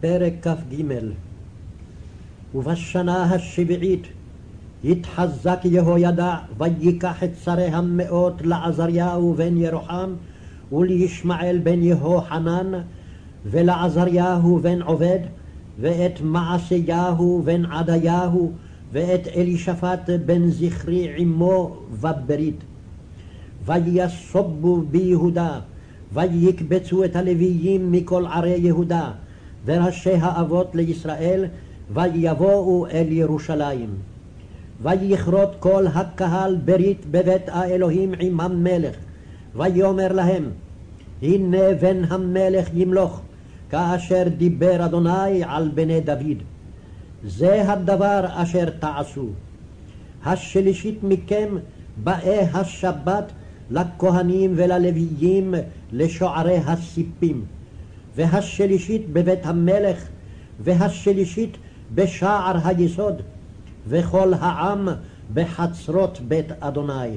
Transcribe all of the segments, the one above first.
פרק כ"ג. ובשנה השביעית התחזק יהוידע ויקח את שרי המאות לעזריהו בן ירוחם ולישמעאל בן יהוחנן ולעזריהו בן עובד ואת מעשיהו בן עדיהו ואת אלישפט בן זכרי עמו בברית ויסובו ביהודה ויקבצו את הלוויים מכל ערי יהודה וראשי האבות לישראל ויבואו אל ירושלים. ויכרות כל הקהל ברית בבית האלוהים עם המלך ויאמר להם הנה בן המלך ימלוך כאשר דיבר אדוני על בני דוד. זה הדבר אשר תעשו. השלישית מכם באי השבת לכהנים וללוויים לשוערי הסיפים, והשלישית בבית המלך, והשלישית בשער היסוד, וכל העם בחצרות בית אדוני.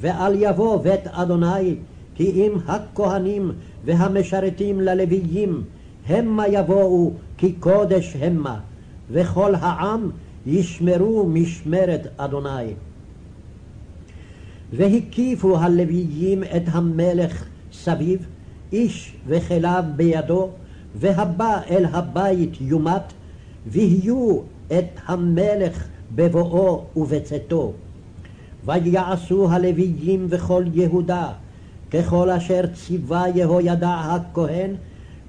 ואל יבוא בית אדוני, כי אם הכהנים והמשרתים ללוויים, המה יבואו כי קודש המה, וכל העם ישמרו משמרת אדוני. והקיפו הלוויים את המלך סביב, איש וכליו בידו, והבא אל הבית יומת, ויהיו את המלך בבואו ובצאתו. ויעשו הלוויים וכל יהודה, ככל אשר ציווה יהוידע הכהן,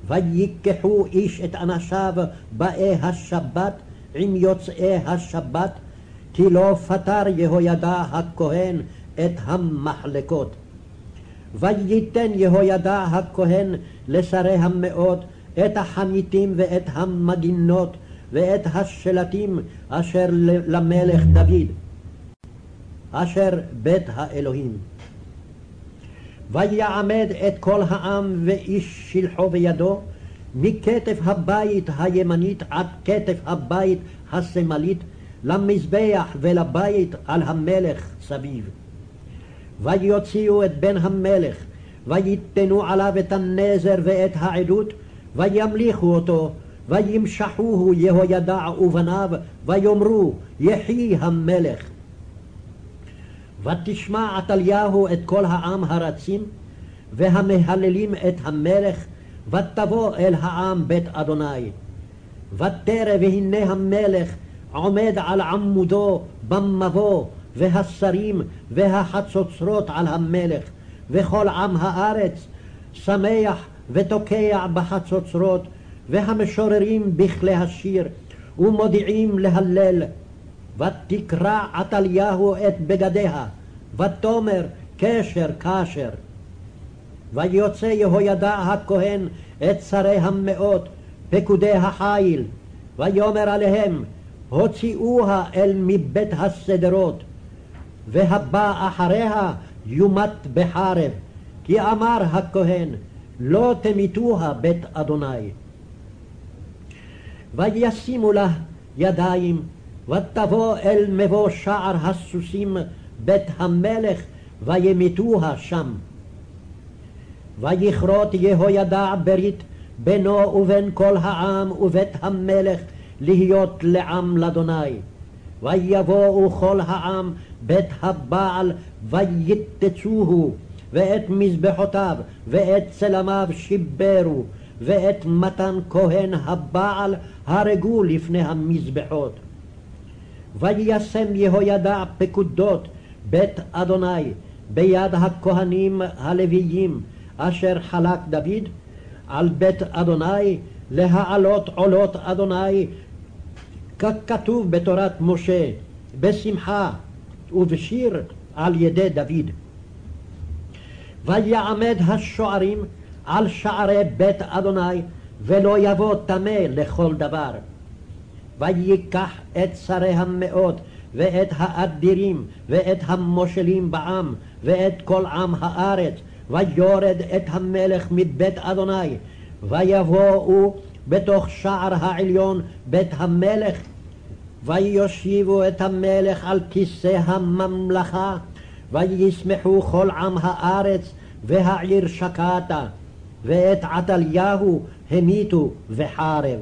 ויקחו איש את אנשיו באי השבת עם יוצאי השבת, כי לא פטר יהוידע הכהן את המחלקות. וייתן יהוידע הכהן לשרי המאות את החניתים ואת המגינות ואת השלטים אשר למלך דוד, אשר בית האלוהים. ויעמד את כל העם ואיש שלחו בידו מכתף הבית הימנית עד כתף הבית השמאלית למזבח ולבית על המלך סביב. ויוציאו את בן המלך, ויתנו עליו את הנזר ואת העדות, וימליכו אותו, וימשחוהו יהוידע ובניו, ויאמרו יחי המלך. ותשמע עתליהו את כל העם הרצים, והמהללים את המלך, ותבוא אל העם בית אדוני. ותרא והנה המלך עומד על עמודו במבוא, והשרים והחצוצרות על המלך, וכל עם הארץ שמח ותוקע בחצוצרות, והמשוררים בכלי השיר, ומודיעים להלל. ותקרע עתליהו את בגדיה, ותאמר קשר קשר. ויוצא יהוידע הכהן את שרי המאות, פקודי החיל, ויאמר עליהם, הוציאוה אל מבית הסדרות, והבא אחריה יומת בחרב, כי אמר הכהן, לא תמיתוה בית אדוני. וישימו לה ידיים, ותבוא אל מבוא שער הסוסים בית המלך, וימיתוה שם. ויכרות יהוידע ברית בינו ובין כל העם ובית המלך להיות לעם לאדוני. ויבואו כל העם בית הבעל ויתצוהו, ואת מזבחותיו ואת צלמיו שיברו, ואת מתן כהן הבעל הרגו לפני המזבחות. ויישם יהוידע פקודות בית אדוני ביד הכהנים הלוויים אשר חלק דוד על בית אדוני להעלות עולות אדוני ככתוב בתורת משה בשמחה ובשיר על ידי דוד. ויעמד השוערים על שערי בית אדוני ולא יבוא טמא לכל דבר. וייקח את שרי המאות ואת האדירים ואת המושלים בעם ואת כל עם הארץ ויורד את המלך מבית אדוני ויבואו בתוך שער העליון בית המלך ויושיבו את המלך על כיסא הממלכה וישמחו כל עם הארץ והעיר שקעתה ואת עתליהו המיתו בחרב.